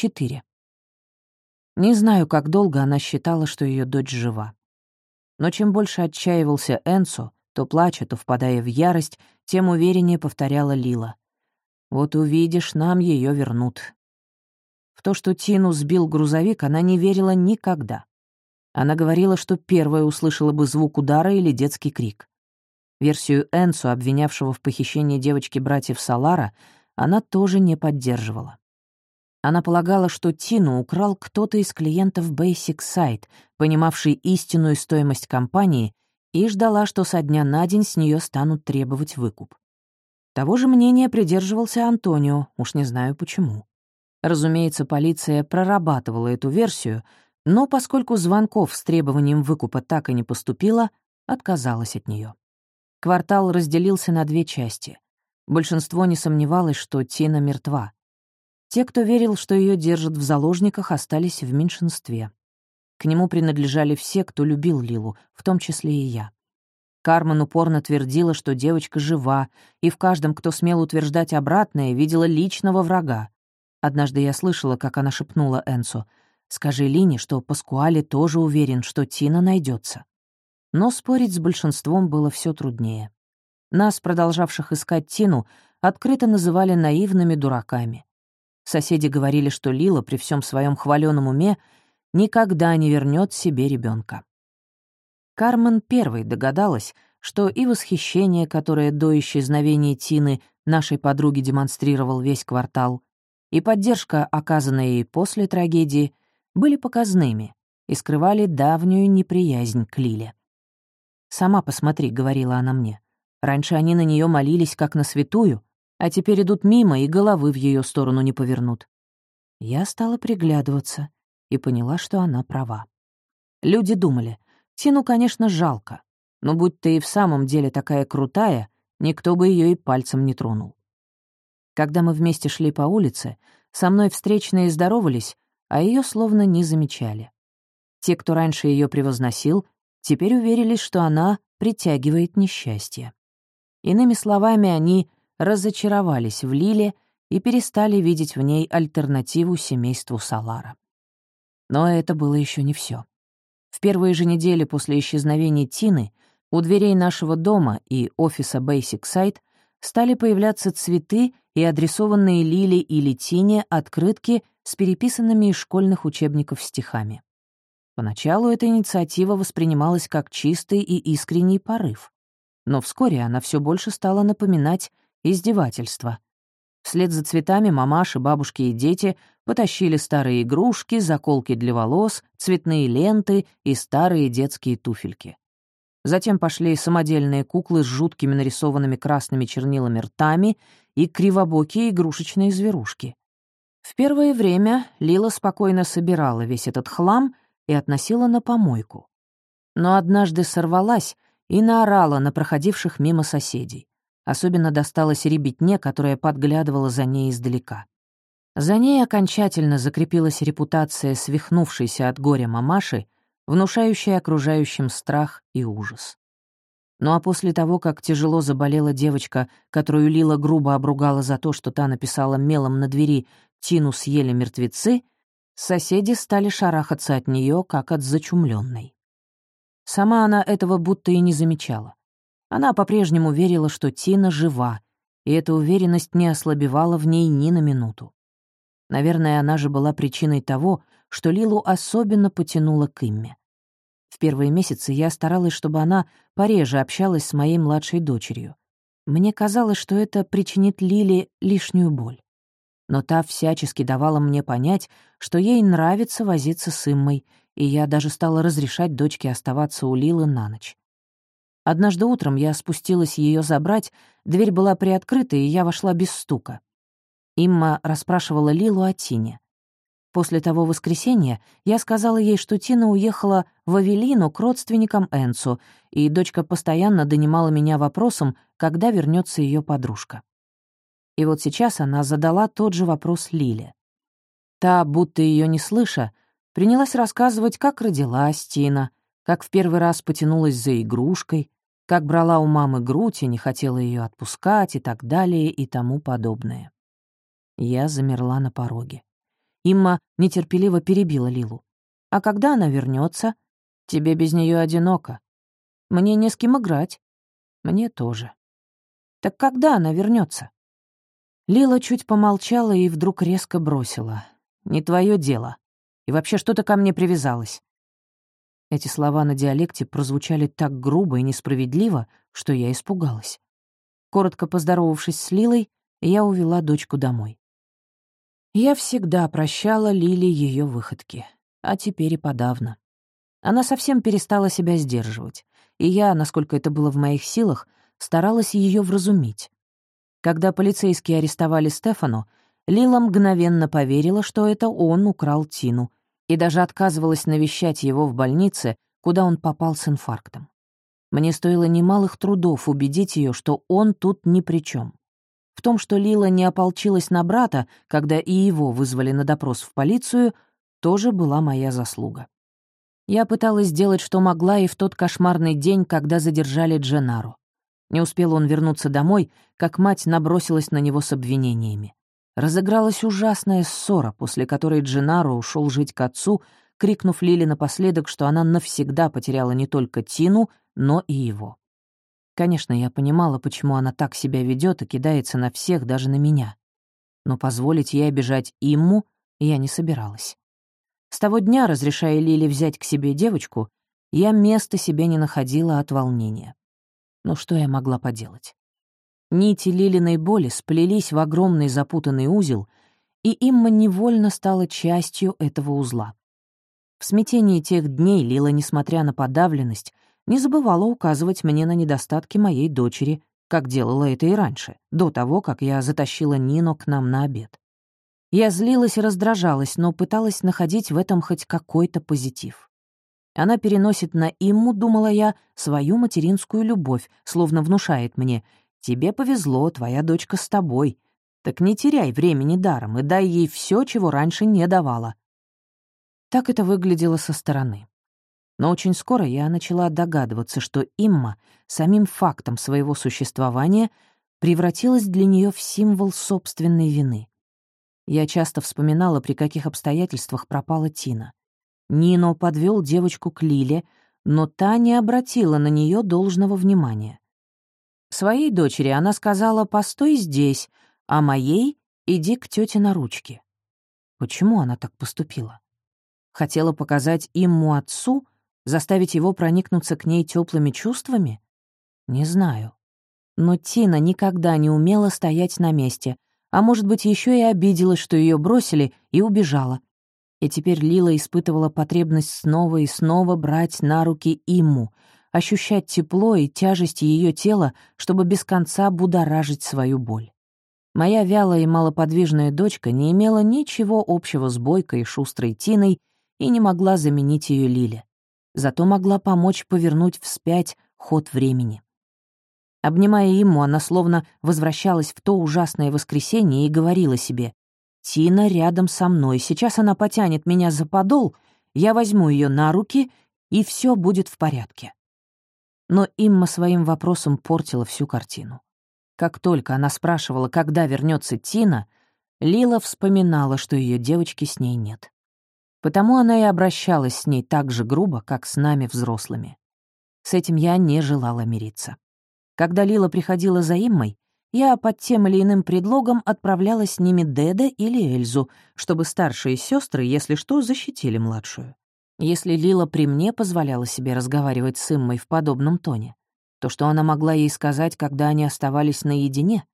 4. Не знаю, как долго она считала, что ее дочь жива. Но чем больше отчаивался Энсо, то плача, то впадая в ярость, тем увереннее повторяла Лила. «Вот увидишь, нам ее вернут». В то, что Тину сбил грузовик, она не верила никогда. Она говорила, что первая услышала бы звук удара или детский крик. Версию Энсу, обвинявшего в похищении девочки братьев Салара, она тоже не поддерживала. Она полагала, что Тину украл кто-то из клиентов Basic Site, понимавший истинную стоимость компании, и ждала, что со дня на день с нее станут требовать выкуп. Того же мнения придерживался Антонио, уж не знаю почему. Разумеется, полиция прорабатывала эту версию, но поскольку звонков с требованием выкупа так и не поступило, отказалась от нее. Квартал разделился на две части. Большинство не сомневалось, что Тина мертва. Те, кто верил, что ее держат в заложниках, остались в меньшинстве. К нему принадлежали все, кто любил Лилу, в том числе и я. Кармен упорно твердила, что девочка жива, и в каждом, кто смел утверждать обратное, видела личного врага. Однажды я слышала, как она шепнула Энсу, «Скажи Лине, что Паскуале тоже уверен, что Тина найдется. Но спорить с большинством было все труднее. Нас, продолжавших искать Тину, открыто называли наивными дураками. Соседи говорили, что Лила при всем своем хваленом уме никогда не вернет себе ребенка. Кармен первой догадалась, что и восхищение, которое до исчезновения Тины нашей подруге демонстрировал весь квартал, и поддержка, оказанная ей после трагедии, были показными и скрывали давнюю неприязнь к Лиле. «Сама посмотри», — говорила она мне. «Раньше они на нее молились, как на святую, а теперь идут мимо и головы в ее сторону не повернут». Я стала приглядываться и поняла, что она права. Люди думали, Тину, конечно, жалко, но будь ты и в самом деле такая крутая, никто бы ее и пальцем не тронул. Когда мы вместе шли по улице, со мной встречные здоровались, а ее словно не замечали. Те, кто раньше ее превозносил, теперь уверились, что она притягивает несчастье. Иными словами, они разочаровались в Лиле и перестали видеть в ней альтернативу семейству Салара. Но это было еще не все. В первые же недели после исчезновения Тины у дверей нашего дома и офиса Basic Site стали появляться цветы и адресованные Лиле или Тине открытки с переписанными из школьных учебников стихами. Поначалу эта инициатива воспринималась как чистый и искренний порыв. Но вскоре она все больше стала напоминать издевательство. Вслед за цветами мамаши, бабушки и дети потащили старые игрушки, заколки для волос, цветные ленты и старые детские туфельки. Затем пошли самодельные куклы с жуткими нарисованными красными чернилами ртами и кривобокие игрушечные зверушки. В первое время Лила спокойно собирала весь этот хлам и относила на помойку. Но однажды сорвалась и наорала на проходивших мимо соседей. Особенно досталось ребятне, которая подглядывала за ней издалека. За ней окончательно закрепилась репутация свихнувшейся от горя мамаши, внушающая окружающим страх и ужас. Ну а после того, как тяжело заболела девочка, которую Лила грубо обругала за то, что та написала мелом на двери «Тину съели мертвецы», Соседи стали шарахаться от нее, как от зачумленной. Сама она этого будто и не замечала. Она по-прежнему верила, что Тина жива, и эта уверенность не ослабевала в ней ни на минуту. Наверное, она же была причиной того, что Лилу особенно потянула к Имме. В первые месяцы я старалась, чтобы она пореже общалась с моей младшей дочерью. Мне казалось, что это причинит Лиле лишнюю боль но та всячески давала мне понять, что ей нравится возиться с Иммой, и я даже стала разрешать дочке оставаться у Лилы на ночь. Однажды утром я спустилась ее забрать, дверь была приоткрыта, и я вошла без стука. Имма расспрашивала Лилу о Тине. После того воскресенья я сказала ей, что Тина уехала в Авелину к родственникам Энцу, и дочка постоянно донимала меня вопросом, когда вернется ее подружка. И вот сейчас она задала тот же вопрос Лиле. Та, будто ее не слыша, принялась рассказывать, как родилась Тина, как в первый раз потянулась за игрушкой, как брала у мамы грудь и не хотела ее отпускать и так далее и тому подобное. Я замерла на пороге. Имма нетерпеливо перебила Лилу. «А когда она вернется? Тебе без нее одиноко. Мне не с кем играть. Мне тоже. Так когда она вернется? Лила чуть помолчала и вдруг резко бросила. «Не твое дело. И вообще, что ты ко мне привязалась?» Эти слова на диалекте прозвучали так грубо и несправедливо, что я испугалась. Коротко поздоровавшись с Лилой, я увела дочку домой. Я всегда прощала Лиле ее выходки, а теперь и подавно. Она совсем перестала себя сдерживать, и я, насколько это было в моих силах, старалась ее вразумить. Когда полицейские арестовали Стефану, Лила мгновенно поверила, что это он украл Тину, и даже отказывалась навещать его в больнице, куда он попал с инфарктом. Мне стоило немалых трудов убедить ее, что он тут ни при чем. В том, что Лила не ополчилась на брата, когда и его вызвали на допрос в полицию, тоже была моя заслуга. Я пыталась сделать, что могла и в тот кошмарный день, когда задержали Дженару. Не успел он вернуться домой, как мать набросилась на него с обвинениями. Разыгралась ужасная ссора, после которой Дженаро ушел жить к отцу, крикнув Лили напоследок, что она навсегда потеряла не только Тину, но и его. Конечно, я понимала, почему она так себя ведет и кидается на всех, даже на меня. Но позволить ей обижать Имму я не собиралась. С того дня, разрешая Лиле взять к себе девочку, я места себе не находила от волнения. Но что я могла поделать? Нити Лилиной боли сплелись в огромный запутанный узел, и Имма невольно стала частью этого узла. В смятении тех дней Лила, несмотря на подавленность, не забывала указывать мне на недостатки моей дочери, как делала это и раньше, до того, как я затащила Нину к нам на обед. Я злилась и раздражалась, но пыталась находить в этом хоть какой-то позитив. Она переносит на Имму, думала я, свою материнскую любовь, словно внушает мне «Тебе повезло, твоя дочка с тобой. Так не теряй времени даром и дай ей все, чего раньше не давала». Так это выглядело со стороны. Но очень скоро я начала догадываться, что Имма самим фактом своего существования превратилась для нее в символ собственной вины. Я часто вспоминала, при каких обстоятельствах пропала Тина. Нино подвел девочку к Лиле, но та не обратила на нее должного внимания. Своей дочери она сказала «постой здесь», а моей «иди к тете на ручки». Почему она так поступила? Хотела показать имму отцу, заставить его проникнуться к ней теплыми чувствами? Не знаю. Но Тина никогда не умела стоять на месте, а может быть, еще и обиделась, что ее бросили, и убежала. И теперь Лила испытывала потребность снова и снова брать на руки Имму, ощущать тепло и тяжесть ее тела, чтобы без конца будоражить свою боль. Моя вялая и малоподвижная дочка не имела ничего общего с бойкой и шустрой Тиной и не могла заменить ее Лиле. Зато могла помочь повернуть вспять ход времени. Обнимая ему, она словно возвращалась в то ужасное воскресенье и говорила себе Тина рядом со мной. Сейчас она потянет меня за подол, я возьму ее на руки, и все будет в порядке. Но Имма своим вопросом портила всю картину. Как только она спрашивала, когда вернется Тина, Лила вспоминала, что ее девочки с ней нет. Потому она и обращалась с ней так же грубо, как с нами взрослыми. С этим я не желала мириться. Когда Лила приходила за Иммой, я под тем или иным предлогом отправляла с ними Деда или Эльзу, чтобы старшие сестры, если что, защитили младшую. Если Лила при мне позволяла себе разговаривать с Иммой в подобном тоне, то что она могла ей сказать, когда они оставались наедине?